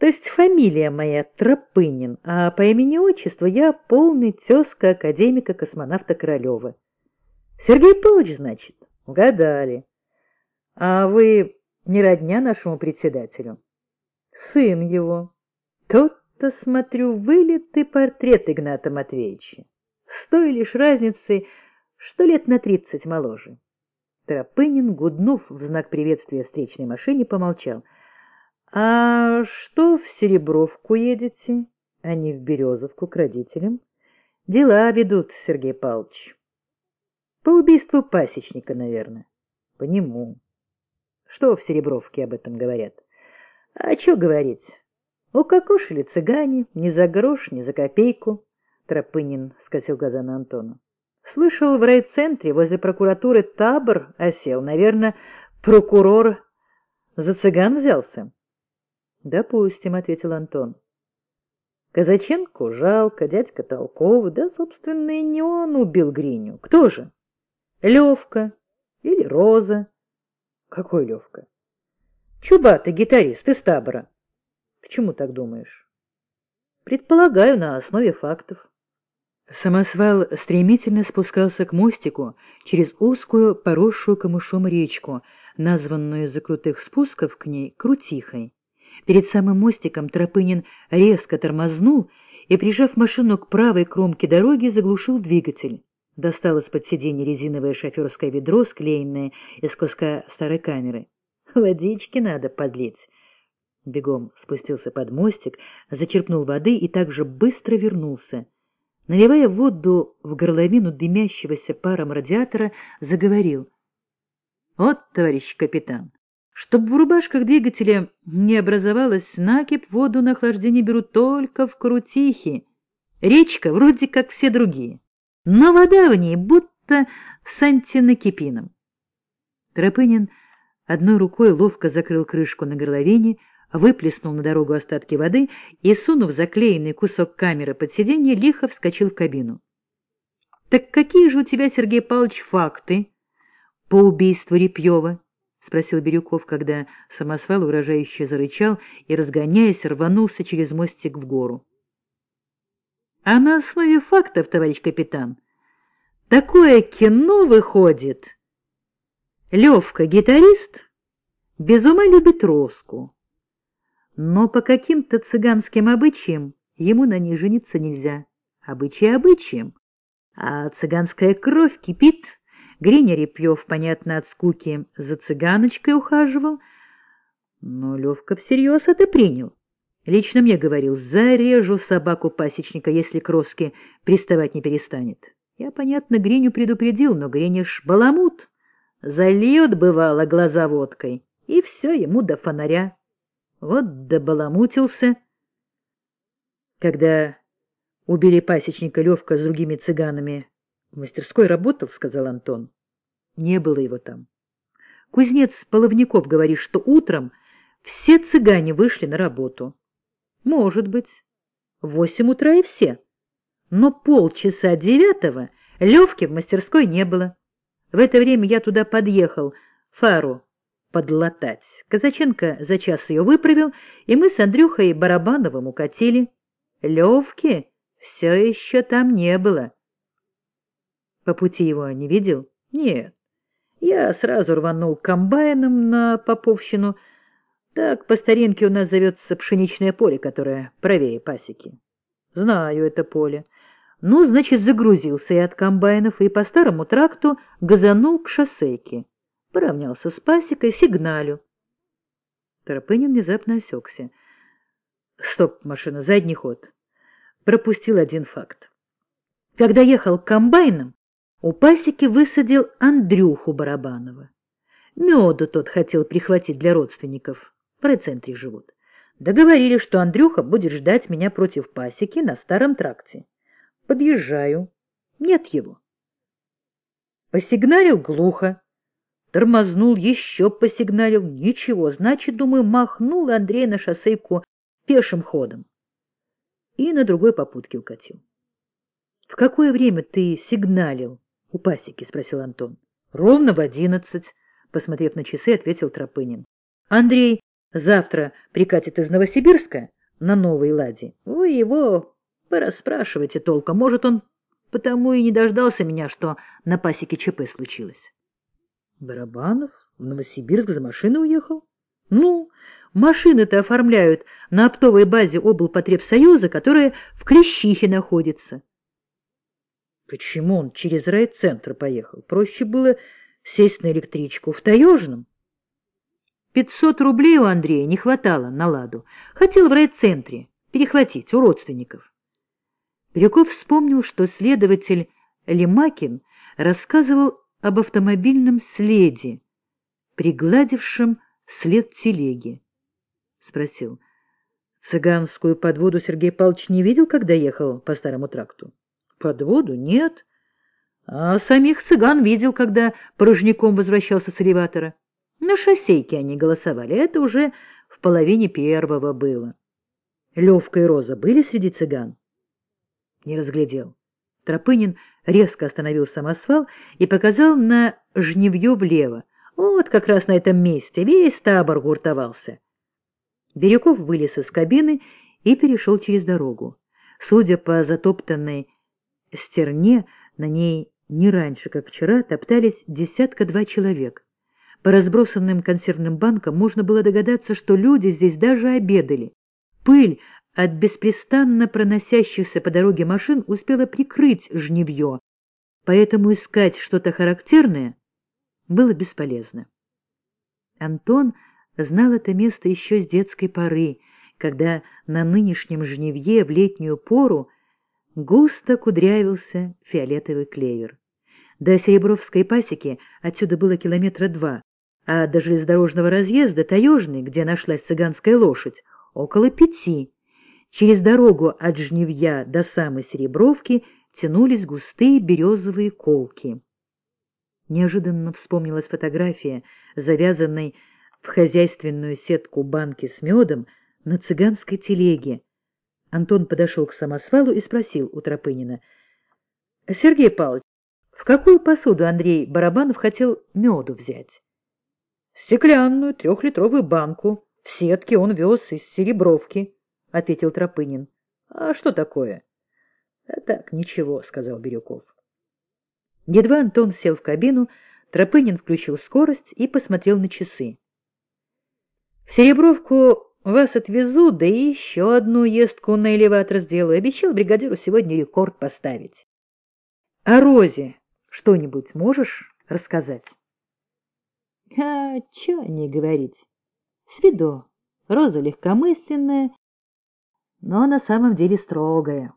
То есть фамилия моя Тропынин, а по имени-отчеству я полный тезка академика-космонавта Королева. Сергей Павлович, значит? Угадали. А вы не родня нашему председателю? Сын его. Тот-то, смотрю, вылитый портрет Игната Матвеевича. С той лишь разницей, что лет на тридцать моложе. Тропынин, гуднув в знак приветствия встречной машине, помолчал. — А что в Серебровку едете, а не в Березовку к родителям? — Дела ведут, Сергей Павлович. — По убийству пасечника, наверное. — По нему. Что в Серебровке об этом говорят? — А что говорить? Укокошили цыгане, ни за грош, ни за копейку. Тропынин скосил глаза на Антона. Слышал, в райцентре возле прокуратуры табор осел. Наверное, прокурор за цыган взялся. — Допустим, — ответил Антон. Казаченко жалко, дядька толковый, да, собственно, и не он убил Гриню. Кто же? Левка или Роза? Какой Левка? Чубатый гитарист из табора. Почему так думаешь? Предполагаю, на основе фактов. Самосвал стремительно спускался к мостику через узкую, поросшую камышом речку, названную из-за крутых спусков к ней Крутихой. Перед самым мостиком Тропынин резко тормознул и, прижав машину к правой кромке дороги, заглушил двигатель. Достал из-под сиденья резиновое шоферское ведро, склеенное из куска старой камеры. «Водички надо подлить». Бегом спустился под мостик, зачерпнул воды и также быстро вернулся. Наливая воду в горловину дымящегося паром радиатора, заговорил. — Вот, товарищ капитан, чтобы в рубашках двигателя не образовалась накипь, воду на охлаждение берут только в Крутихе. Речка вроде как все другие, но вода в ней будто с антинакипином. Тропынин одной рукой ловко закрыл крышку на горловине, выплеснул на дорогу остатки воды и, сунув заклеенный кусок камеры под сиденье, лихо вскочил в кабину. — Так какие же у тебя, Сергей Павлович, факты по убийству Репьева? — спросил Бирюков, когда самосвал угрожающе зарычал и, разгоняясь, рванулся через мостик в гору. — А на основе фактов, товарищ капитан, такое кино выходит. Левка, гитарист, без ума любит Роску но по каким-то цыганским обычаям ему на ней жениться нельзя. Обычаи обычаем. А цыганская кровь кипит. Гриня Репьев, понятно, от скуки за цыганочкой ухаживал. Но Левка всерьез это принял. Лично мне говорил, зарежу собаку пасечника, если к Роске приставать не перестанет. Я, понятно, Гриню предупредил, но Гриня ж баламут. Зальет, бывало, глаза водкой, и все ему до фонаря. Вот добаламутился. Когда убили пасечника Левка с другими цыганами, в мастерской работал, — сказал Антон. Не было его там. Кузнец Половников говорит, что утром все цыгане вышли на работу. Может быть, в восемь утра и все. Но полчаса девятого Левки в мастерской не было. В это время я туда подъехал фару подлатать. Казаченко за час ее выправил, и мы с Андрюхой Барабановым укатили. Левки все еще там не было. По пути его не видел? Нет. Я сразу рванул комбайном на Поповщину. Так по старинке у нас зовется пшеничное поле, которое правее пасеки. Знаю это поле. Ну, значит, загрузился я от комбайнов и по старому тракту газанул к шоссейке. Поравнялся с пасекой, сигналю. Торопынин внезапно осекся. Стоп, машина, задний ход. Пропустил один факт. Когда ехал к комбайнам, у пасеки высадил Андрюху Барабанова. Меду тот хотел прихватить для родственников. В райцентре живут. Договорились, что Андрюха будет ждать меня против пасеки на старом тракте. Подъезжаю. Нет его. Посигналил глухо. Тормознул, еще посигналил. Ничего, значит, думаю, махнул Андрей на шоссейку пешим ходом. И на другой попутке укатил. — В какое время ты сигналил у пасеки? — спросил Антон. — Ровно в одиннадцать, — посмотрев на часы, ответил Тропынин. Андрей завтра прикатит из Новосибирска на новой ладе, вы его порасспрашивайте толком. Может, он потому и не дождался меня, что на пасеке ЧП случилось. Барабанов в Новосибирск за машиной уехал? Ну, машины-то оформляют на оптовой базе облпотребсоюза, которая в Клещихе находится. Почему он через райцентр поехал? Проще было сесть на электричку в Таежном. Пятьсот рублей у Андрея не хватало на ладу. Хотел в райцентре перехватить у родственников. Бирюков вспомнил, что следователь Лемакин рассказывал об автомобильном следе, пригладившем след телеги. Спросил. Цыганскую подводу Сергей Павлович не видел, когда ехал по старому тракту? Подводу? Нет. А самих цыган видел, когда порожняком возвращался с элеватора. На шоссейке они голосовали. Это уже в половине первого было. Левка и Роза были среди цыган? Не разглядел. Тропынин резко остановил самосвал и показал на жневье влево. Вот как раз на этом месте весь табор гуртовался. Бирюков вылез из кабины и перешел через дорогу. Судя по затоптанной стерне, на ней не раньше, как вчера, топтались десятка-два человек. По разбросанным консервным банкам можно было догадаться, что люди здесь даже обедали. Пыль от беспрестанно проносящихся по дороге машин успела прикрыть жневье, поэтому искать что-то характерное было бесполезно. Антон знал это место еще с детской поры, когда на нынешнем жневье в летнюю пору густо кудрявился фиолетовый клевер. До Серебровской пасеки отсюда было километра два, а до железнодорожного разъезда Таежный, где нашлась цыганская лошадь, около пяти. Через дорогу от Жневья до самой Серебровки тянулись густые березовые колки. Неожиданно вспомнилась фотография, завязанной в хозяйственную сетку банки с медом на цыганской телеге. Антон подошел к самосвалу и спросил у Тропынина. — Сергей Павлович, в какую посуду Андрей Барабанов хотел меду взять? — Стеклянную трехлитровую банку. В сетке он вез из Серебровки. — ответил Тропынин. — А что такое? — Так, ничего, — сказал Бирюков. Едва Антон сел в кабину, Тропынин включил скорость и посмотрел на часы. — В Серебровку вас отвезу, да и еще одну ездку на элеватор сделаю. Обещал бригадиру сегодня рекорд поставить. — О Розе что-нибудь можешь рассказать? — А, чё не говорить. Свидо, Роза легкомысленная, но на самом деле строгая.